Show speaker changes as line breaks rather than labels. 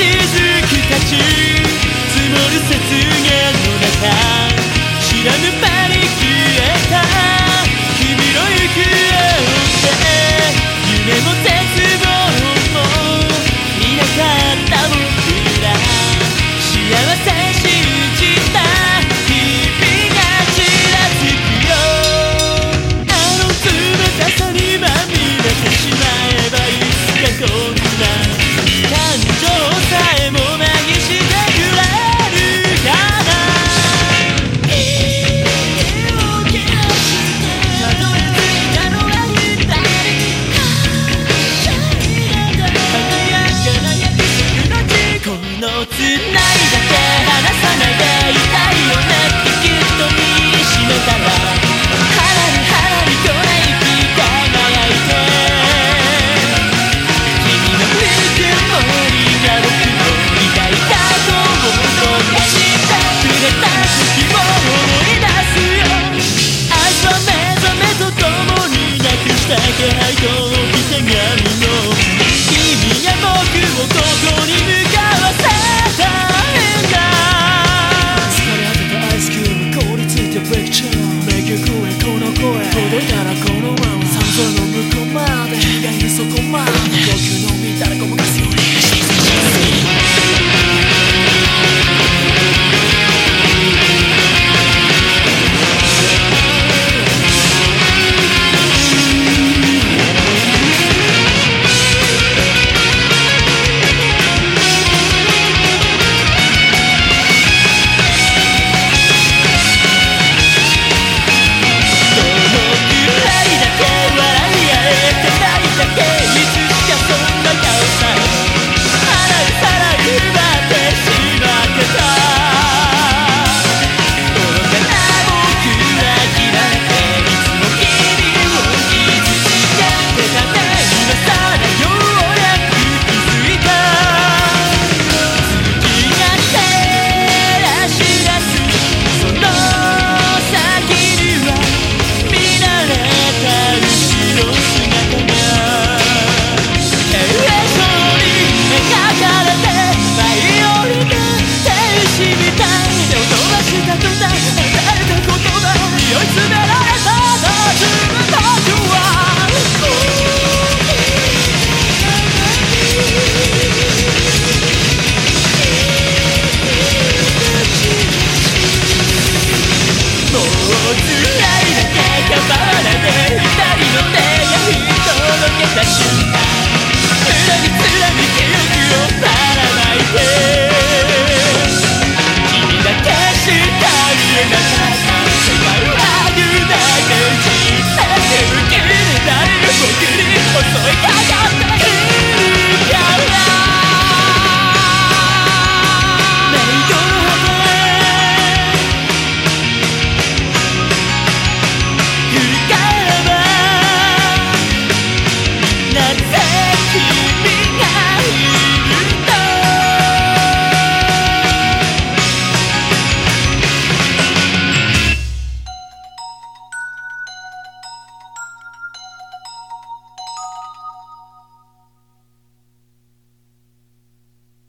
雫たち。積もる雪原。をつないだ手離さないでいたいよねってぎっと見しめたら腹に腹にこれ息が輝いて君のぬくもりが僕を抱いたと思うとしてくれた時を思い出すよ愛は目覚めと共になくしたけど começo com mais. 裏に貫き行くよパらないで